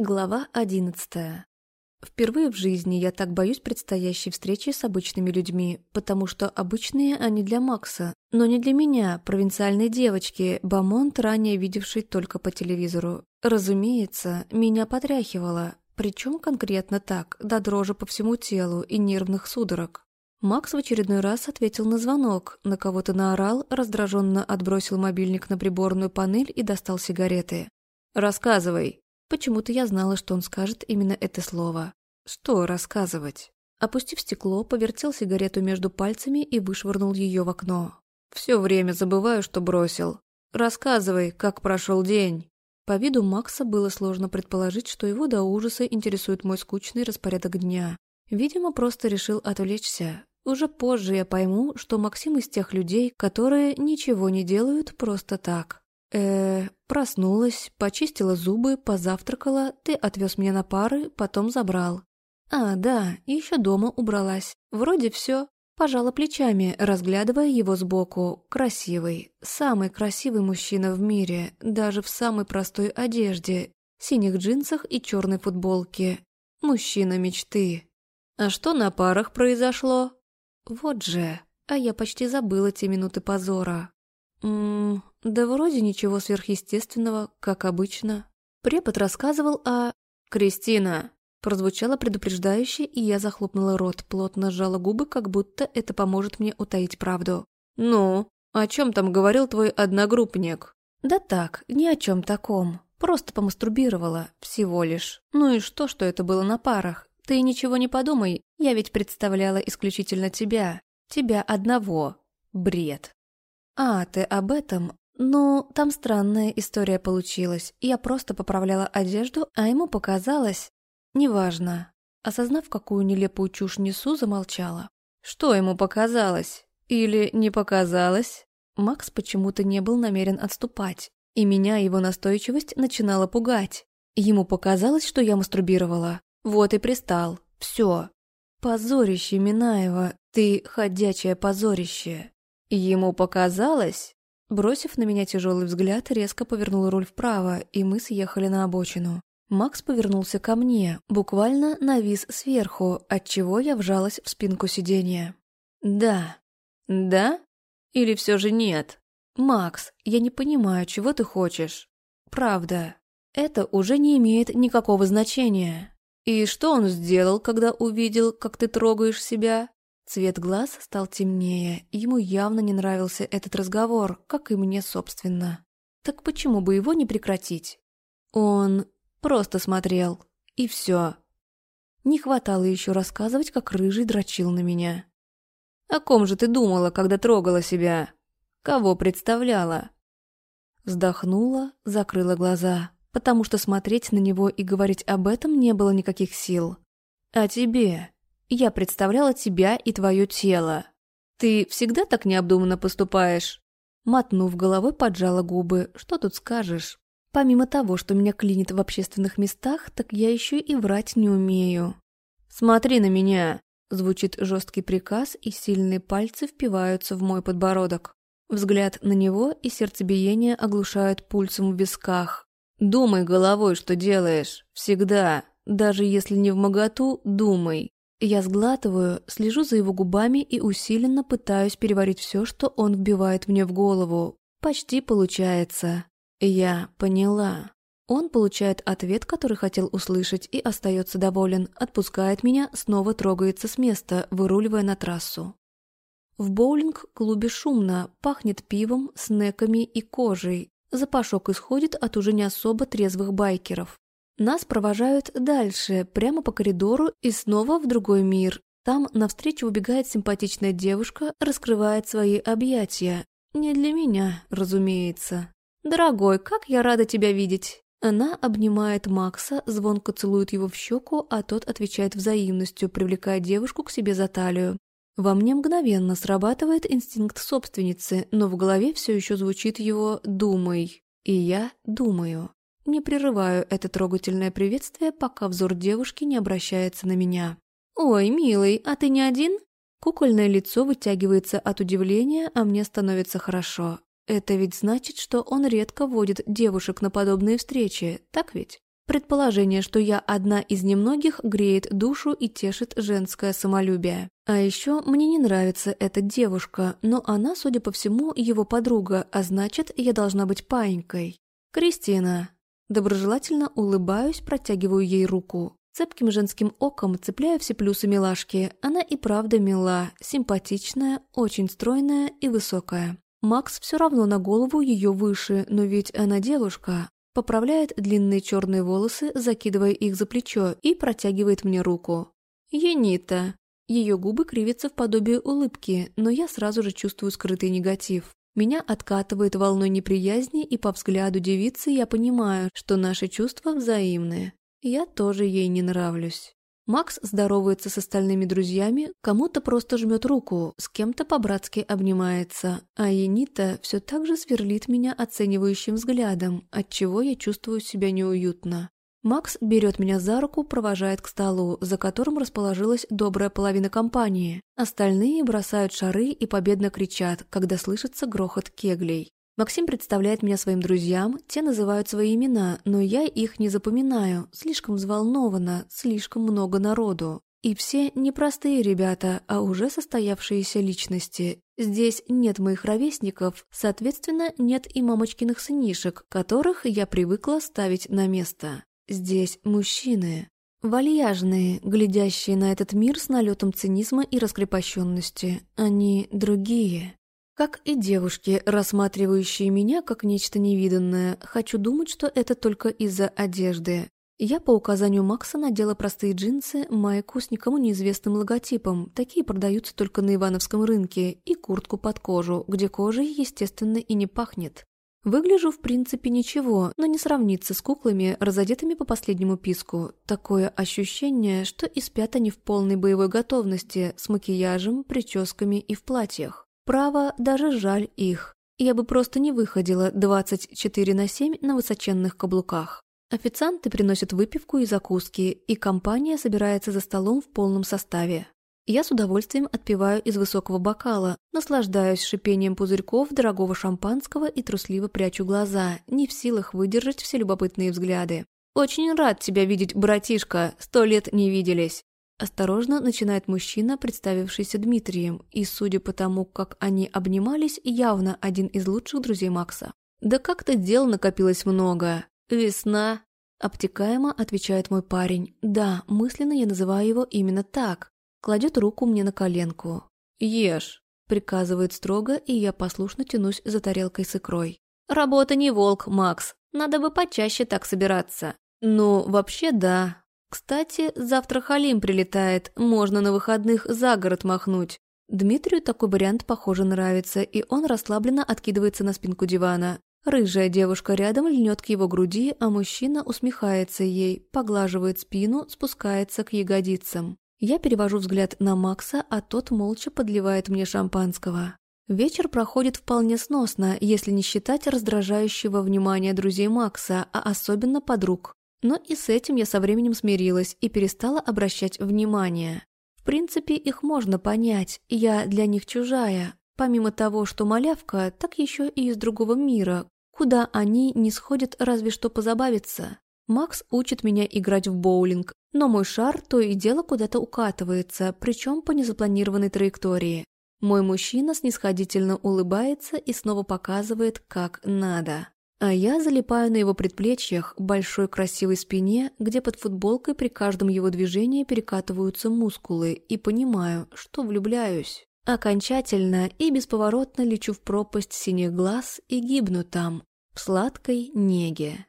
Глава одиннадцатая. Впервые в жизни я так боюсь предстоящей встречи с обычными людьми, потому что обычные они для Макса, но не для меня, провинциальной девочки, Бамонт, ранее видевшей только по телевизору. Разумеется, меня потряхивало, причем конкретно так, до дрожи по всему телу и нервных судорог. Макс в очередной раз ответил на звонок, на кого-то наорал, раздраженно отбросил мобильник на приборную панель и достал сигареты. «Рассказывай», Почему-то я знала, что он скажет именно это слово. Что рассказывать? Опустив стекло, повертел сигарету между пальцами и вышвырнул ее в окно. Все время забываю, что бросил. Рассказывай, как прошел день. По виду Макса было сложно предположить, что его до ужаса интересует мой скучный распорядок дня. Видимо, просто решил отвлечься. Уже позже я пойму, что Максим из тех людей, которые ничего не делают просто так э проснулась, почистила зубы, позавтракала, ты отвез меня на пары, потом забрал. А, да, еще дома убралась. Вроде все. Пожала плечами, разглядывая его сбоку. Красивый, самый красивый мужчина в мире, даже в самой простой одежде, синих джинсах и черной футболке. Мужчина мечты. А что на парах произошло? Вот же, а я почти забыла те минуты позора. Ммм, да вроде ничего сверхъестественного, как обычно. Препод рассказывал о... «Кристина!» Прозвучало предупреждающе, и я захлопнула рот, плотно сжала губы, как будто это поможет мне утаить правду. «Ну, о чем там говорил твой одногруппник?» «Да так, ни о чем таком. Просто помастурбировала, всего лишь. Ну и что, что это было на парах? Ты ничего не подумай, я ведь представляла исключительно тебя. Тебя одного. Бред». «А, ты об этом? Ну, там странная история получилась. Я просто поправляла одежду, а ему показалось... Неважно». Осознав, какую нелепую чушь несу, замолчала. «Что ему показалось? Или не показалось?» Макс почему-то не был намерен отступать, и меня его настойчивость начинала пугать. Ему показалось, что я мастурбировала. Вот и пристал. Все. Позорище, Минаева, ты ходячее позорище. Ему показалось... Бросив на меня тяжелый взгляд, резко повернул руль вправо, и мы съехали на обочину. Макс повернулся ко мне, буквально навис сверху, отчего я вжалась в спинку сиденья. «Да». «Да? Или все же нет?» «Макс, я не понимаю, чего ты хочешь». «Правда. Это уже не имеет никакого значения». «И что он сделал, когда увидел, как ты трогаешь себя?» Цвет глаз стал темнее, ему явно не нравился этот разговор, как и мне, собственно. Так почему бы его не прекратить? Он просто смотрел, и все. Не хватало еще рассказывать, как рыжий дрочил на меня. «О ком же ты думала, когда трогала себя? Кого представляла?» Вздохнула, закрыла глаза, потому что смотреть на него и говорить об этом не было никаких сил. «А тебе?» Я представляла тебя и твое тело. Ты всегда так необдуманно поступаешь?» Мотнув головой, поджала губы. «Что тут скажешь? Помимо того, что меня клинит в общественных местах, так я еще и врать не умею». «Смотри на меня!» Звучит жесткий приказ, и сильные пальцы впиваются в мой подбородок. Взгляд на него и сердцебиение оглушают пульсом в висках. «Думай головой, что делаешь. Всегда. Даже если не в моготу, думай. Я сглатываю, слежу за его губами и усиленно пытаюсь переварить все, что он вбивает мне в голову. Почти получается. Я поняла. Он получает ответ, который хотел услышать, и остается доволен, отпускает меня, снова трогается с места, выруливая на трассу. В боулинг-клубе шумно, пахнет пивом, снеками и кожей. Запашок исходит от уже не особо трезвых байкеров. Нас провожают дальше, прямо по коридору и снова в другой мир. Там навстречу убегает симпатичная девушка, раскрывает свои объятия. Не для меня, разумеется. «Дорогой, как я рада тебя видеть!» Она обнимает Макса, звонко целует его в щеку, а тот отвечает взаимностью, привлекая девушку к себе за талию. Во мне мгновенно срабатывает инстинкт собственницы, но в голове все еще звучит его «думай». И я думаю. Не прерываю это трогательное приветствие, пока взор девушки не обращается на меня. «Ой, милый, а ты не один?» Кукольное лицо вытягивается от удивления, а мне становится хорошо. Это ведь значит, что он редко водит девушек на подобные встречи, так ведь? Предположение, что я одна из немногих, греет душу и тешит женское самолюбие. А еще мне не нравится эта девушка, но она, судя по всему, его подруга, а значит, я должна быть паинькой. «Кристина». Доброжелательно улыбаюсь, протягиваю ей руку. Цепким женским оком цепляю все плюсы милашки. Она и правда мила, симпатичная, очень стройная и высокая. Макс все равно на голову ее выше, но ведь она девушка. Поправляет длинные черные волосы, закидывая их за плечо, и протягивает мне руку. «Енита». Ее губы кривятся в подобие улыбки, но я сразу же чувствую скрытый негатив. Меня откатывает волной неприязни, и по взгляду девицы я понимаю, что наши чувства взаимные. Я тоже ей не нравлюсь. Макс здоровается с остальными друзьями, кому-то просто жмет руку, с кем-то по-братски обнимается, а Енита все так же сверлит меня оценивающим взглядом, отчего я чувствую себя неуютно. Макс берет меня за руку, провожает к столу, за которым расположилась добрая половина компании. Остальные бросают шары и победно кричат, когда слышится грохот кеглей. Максим представляет меня своим друзьям, те называют свои имена, но я их не запоминаю, слишком взволнована, слишком много народу. И все непростые ребята, а уже состоявшиеся личности. Здесь нет моих ровесников, соответственно, нет и мамочкиных сынишек, которых я привыкла ставить на место. Здесь мужчины. Вальяжные, глядящие на этот мир с налетом цинизма и раскрепощенности. Они другие. Как и девушки, рассматривающие меня как нечто невиданное, хочу думать, что это только из-за одежды. Я по указанию Макса надела простые джинсы, майку с никому неизвестным логотипом, такие продаются только на Ивановском рынке, и куртку под кожу, где кожей, естественно, и не пахнет. Выгляжу, в принципе, ничего, но не сравнится с куклами, разодетыми по последнему писку. Такое ощущение, что и спят они в полной боевой готовности, с макияжем, прическами и в платьях. Право, даже жаль их. Я бы просто не выходила 24 на 7 на высоченных каблуках. Официанты приносят выпивку и закуски, и компания собирается за столом в полном составе. Я с удовольствием отпиваю из высокого бокала, наслаждаюсь шипением пузырьков дорогого шампанского и трусливо прячу глаза, не в силах выдержать все любопытные взгляды. «Очень рад тебя видеть, братишка, сто лет не виделись!» Осторожно начинает мужчина, представившийся Дмитрием, и, судя по тому, как они обнимались, явно один из лучших друзей Макса. «Да как-то дел накопилось много. Весна». Обтекаемо отвечает мой парень. «Да, мысленно я называю его именно так». Кладет руку мне на коленку. «Ешь», — приказывает строго, и я послушно тянусь за тарелкой с икрой. «Работа не волк, Макс. Надо бы почаще так собираться». «Ну, вообще да. Кстати, завтра Халим прилетает, можно на выходных за город махнуть. Дмитрию такой вариант, похоже, нравится, и он расслабленно откидывается на спинку дивана. Рыжая девушка рядом льнет к его груди, а мужчина усмехается ей, поглаживает спину, спускается к ягодицам. Я перевожу взгляд на Макса, а тот молча подливает мне шампанского. Вечер проходит вполне сносно, если не считать раздражающего внимания друзей Макса, а особенно подруг. Но и с этим я со временем смирилась и перестала обращать внимание. В принципе, их можно понять, я для них чужая. Помимо того, что малявка, так еще и из другого мира, куда они не сходят разве что позабавиться. Макс учит меня играть в боулинг, но мой шар то и дело куда-то укатывается, причем по незапланированной траектории. Мой мужчина снисходительно улыбается и снова показывает, как надо. А я залипаю на его предплечьях, большой красивой спине, где под футболкой при каждом его движении перекатываются мускулы, и понимаю, что влюбляюсь. Окончательно и бесповоротно лечу в пропасть синих глаз и гибну там, в сладкой неге.